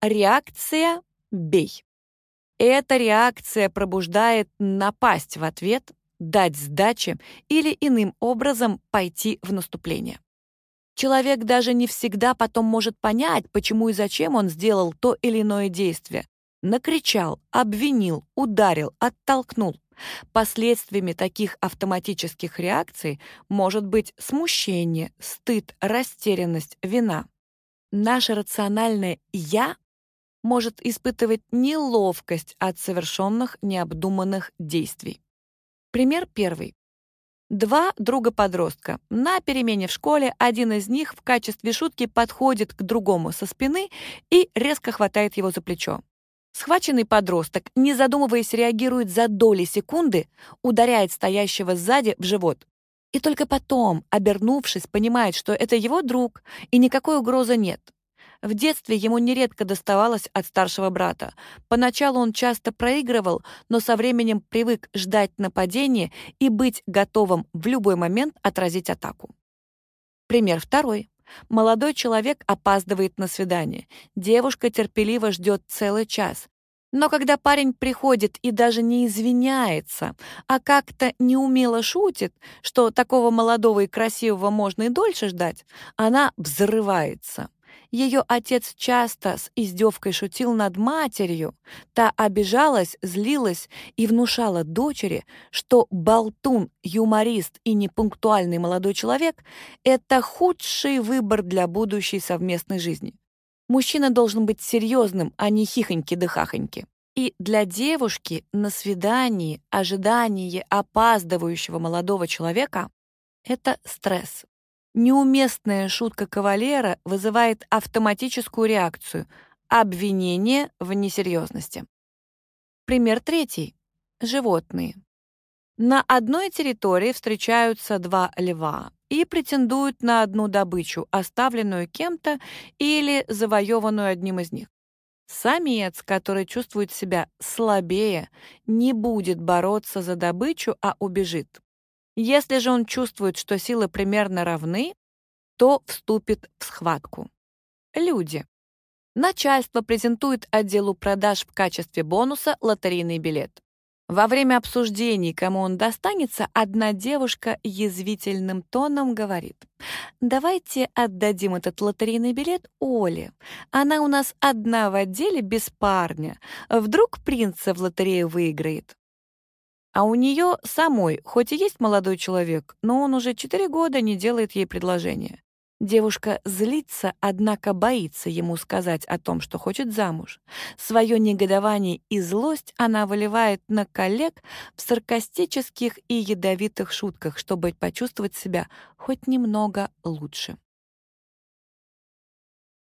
Реакция «бей». Эта реакция пробуждает напасть в ответ, дать сдачи или иным образом пойти в наступление. Человек даже не всегда потом может понять, почему и зачем он сделал то или иное действие. Накричал, обвинил, ударил, оттолкнул. Последствиями таких автоматических реакций может быть смущение, стыд, растерянность, вина. Наше рациональное «я» может испытывать неловкость от совершенных необдуманных действий. Пример первый. Два друга-подростка. На перемене в школе один из них в качестве шутки подходит к другому со спины и резко хватает его за плечо. Схваченный подросток, не задумываясь, реагирует за доли секунды, ударяет стоящего сзади в живот. И только потом, обернувшись, понимает, что это его друг, и никакой угрозы нет. В детстве ему нередко доставалось от старшего брата. Поначалу он часто проигрывал, но со временем привык ждать нападения и быть готовым в любой момент отразить атаку. Пример второй. Молодой человек опаздывает на свидание. Девушка терпеливо ждет целый час. Но когда парень приходит и даже не извиняется, а как-то неумело шутит, что такого молодого и красивого можно и дольше ждать, она взрывается. Ее отец часто с издевкой шутил над матерью. Та обижалась, злилась и внушала дочери, что болтун, юморист и непунктуальный молодой человек — это худший выбор для будущей совместной жизни. Мужчина должен быть серьезным, а не хихоньки да хахоньки. И для девушки на свидании ожидание опаздывающего молодого человека — это стресс. Неуместная шутка кавалера вызывает автоматическую реакцию — обвинение в несерьезности. Пример третий. Животные. На одной территории встречаются два льва и претендуют на одну добычу, оставленную кем-то или завоеванную одним из них. Самец, который чувствует себя слабее, не будет бороться за добычу, а убежит. Если же он чувствует, что силы примерно равны, то вступит в схватку. Люди. Начальство презентует отделу продаж в качестве бонуса лотерейный билет. Во время обсуждений, кому он достанется, одна девушка язвительным тоном говорит, «Давайте отдадим этот лотерейный билет Оле. Она у нас одна в отделе без парня. Вдруг принца в лотерею выиграет». А у нее самой, хоть и есть молодой человек, но он уже четыре года не делает ей предложения. Девушка злится, однако боится ему сказать о том, что хочет замуж. Свое негодование и злость она выливает на коллег в саркастических и ядовитых шутках, чтобы почувствовать себя хоть немного лучше.